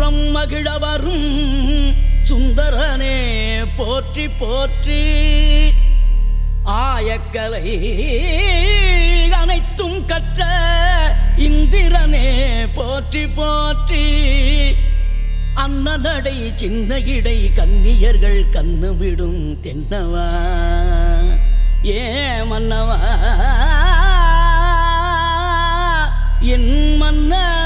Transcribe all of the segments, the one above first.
புறம் மகிழவரும் சுந்தரனே போற்றி போற்றி. ஆயக்கலை அனைத்தும் கற்ற இந்திரனே போற்றி போற்றி. அன்னநடை சின்ன இடை கன்னியர்கள் கண்ணு விடும் தென்னவா? ஏ மன்னவா? என் மன்ன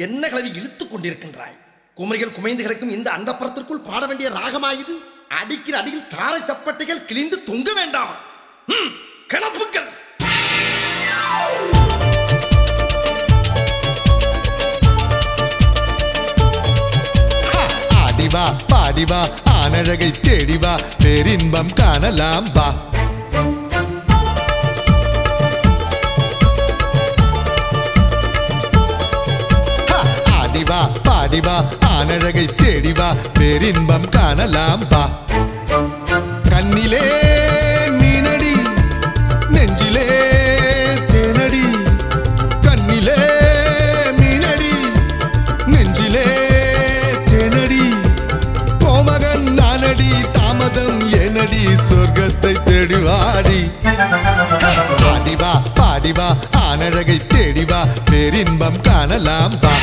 என்ன கிளவி இழுத்துக் கொண்டிருக்கின்றாய்? குமரிகள் குமைந்து கிடக்கும் இந்த அந்தப்புறத்திற்குள் பாட வேண்டிய ராகமாயுது? அடிக்கிற அடியில் தாரை தப்பட்டைகள் கிழிந்து தொங்க வேண்டாமா? கிளப்புக்கள் ஹா! பாடிவா ஆனழகை தேடிவா பேரின்பம் காணலாம் வா. பாடிவா ஆனழகை தேடிவா பேரின்பம் காணலாம் பா. கண்ணிலே மீனடி நெஞ்சிலே தேனடி. கண்ணிலே மீனடி நெஞ்சிலே தேனடி. கோமகன் நானடி தாமதம் ஏனடி சொர்க்கத்தை தேடிவாடி. பாடிவா பாடிவா ஆனழகை தேடிவா பேரின்பம் காணலாம் பா.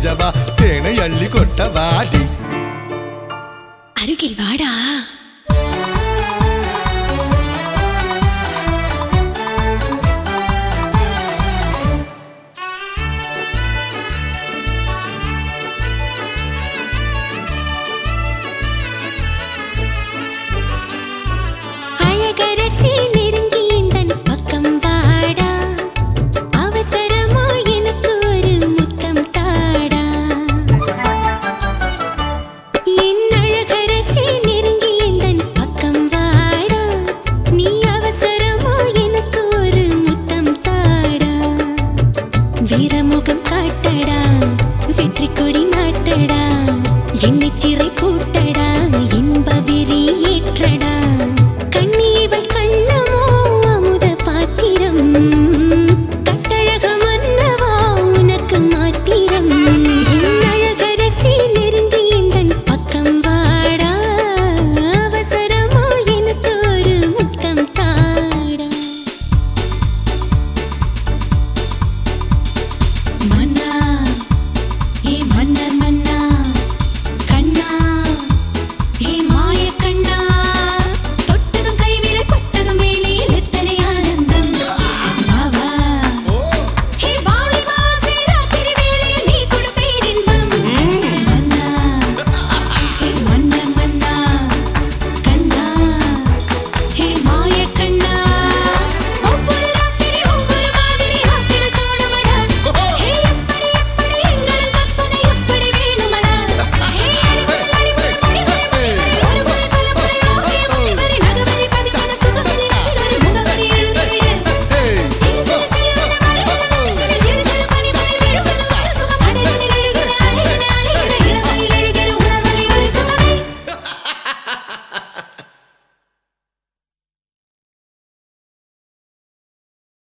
செஞ்சவா தேனை அள்ளி கொட்ட வாடி. அருகில் வாடா. காட்டடா. வெற்றி கொடி நாட்டடா. என்னை சிறை போட்டு